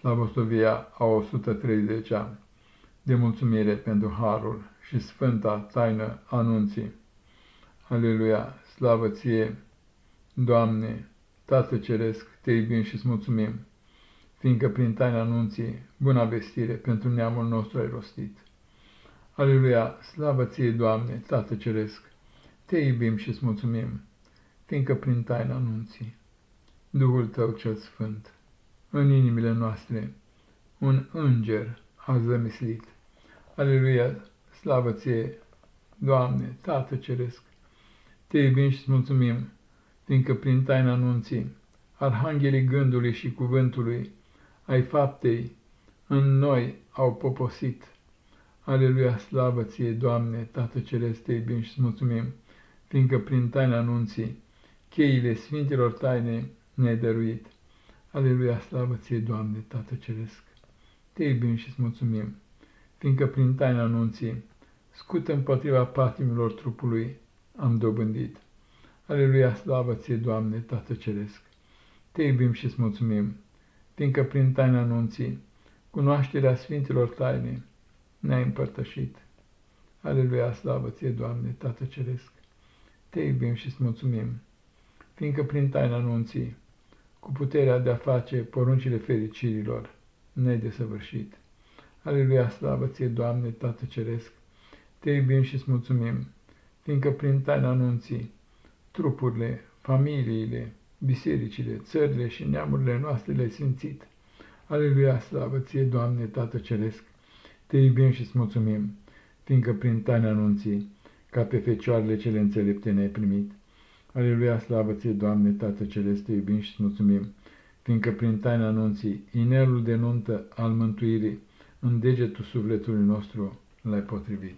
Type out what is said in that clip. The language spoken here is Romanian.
Slavosovia a 130-a de mulțumire pentru harul și sfânta taină anunții. Aleluia, slavă ție, Doamne, Tată Ceresc, te iubim și îți mulțumim, fiindcă prin taina anunții, buna vestire pentru neamul nostru ai rostit. Aleluia, slavă ție, Doamne, Tată Ceresc, te iubim și îți mulțumim, fiindcă prin taina anunții, Duhul Tău cel Sfânt, în inimile noastre un înger a zămislit. Aleluia, slavă ție, Doamne, Tată Ceresc! Te iubim și mulțumim, fiindcă prin taina anunții, arhanghelii gândului și cuvântului, ai faptei, în noi au poposit. Aleluia, slavă ție, Doamne, Tată Ceresc, te iubim și mulțumim, fiindcă prin taina anunții, cheile Sfintilor Taine ne-ai dăruit. Aleluia, slavă ție, Doamne, Tată Ceresc! Te iubim și îți mulțumim, fiindcă prin taina anunții, scută împotriva patimilor trupului, am dobândit. Aleluia, slavă ție, Doamne, Tată Ceresc! Te iubim și îți mulțumim, fiindcă prin taina anunții, cunoașterea Sfintilor Taine ne-ai împărtășit. Aleluia, slavă ție, Doamne, Tată Ceresc! Te iubim și îți mulțumim, fiindcă prin taina anunții, cu puterea de a face poruncile fericirilor nedesăvârșit. Aleluia, slavă ție, Doamne, Tată Ceresc, te iubim și îți mulțumim, fiindcă prin taina anunții, trupurile, familiile, bisericile, țările și neamurile noastre le-ai sfințit. Aleluia, slavă ție, Doamne, Tată Ceresc, te iubim și îți mulțumim, fiindcă prin taina anunții, ca pe fecioarele cele înțelepte ne-ai primit. Aleluia, slavă ție, Doamne, Tată Celeste, iubim și mulțumim, fiindcă prin taina anunții, inelul de nuntă al mântuirii, în degetul sufletului nostru l-ai potrivit.